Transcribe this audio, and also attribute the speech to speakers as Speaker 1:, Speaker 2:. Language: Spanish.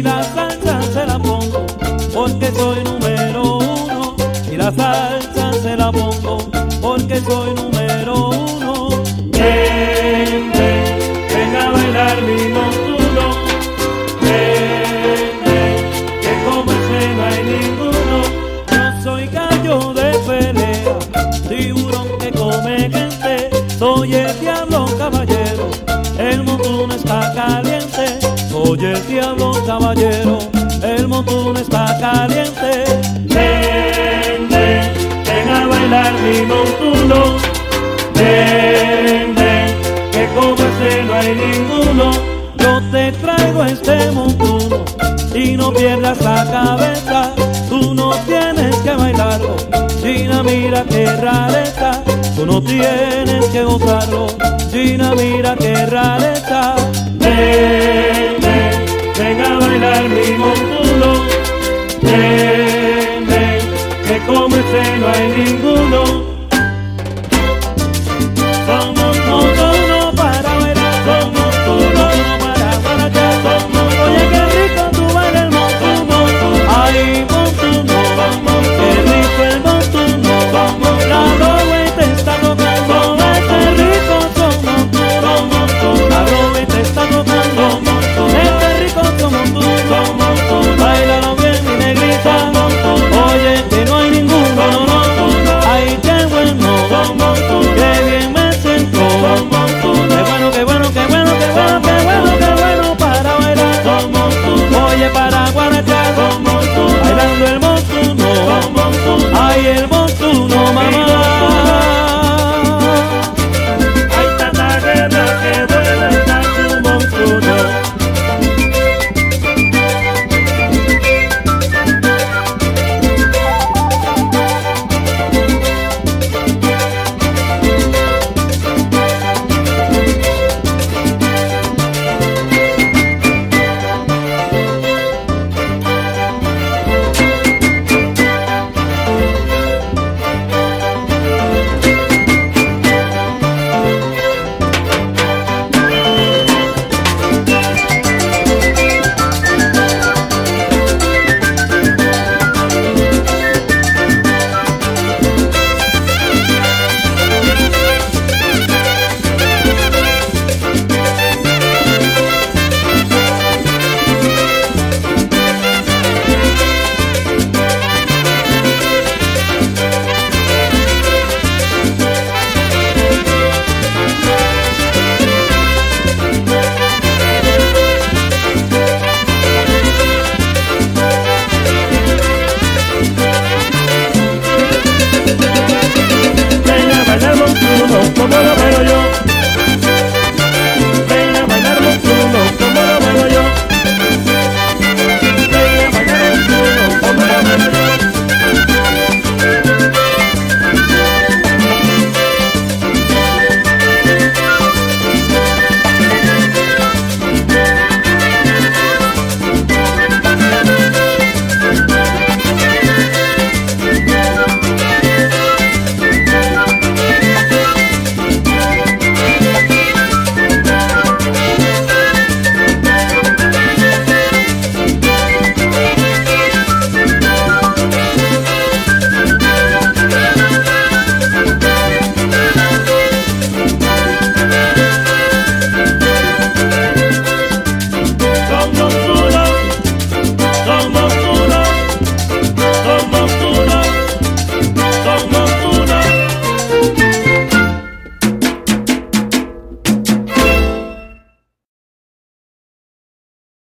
Speaker 1: y la salsa se la pongo porque soy número uno y la salsa se la pongo porque soy número uno.
Speaker 2: Ven, ven, ven a bailar mi montuno. Ven, ven, que como ese no hay ninguno.
Speaker 1: Yo soy gallo de pelea, tiburón que come gente, soy el diablo. Caballero, el montuno está caliente.
Speaker 2: Ven, ven, ven a bailar mi montuno. Ven, ven, que como ese no hay ninguno.
Speaker 1: Yo te traigo este montuno y no pierdas la cabeza. Tú no tienes que bailarlo, Gina mira que rareza. Tú no tienes que gozarlo, Gina mira que rareza.
Speaker 2: Ven a bailar Guarantee.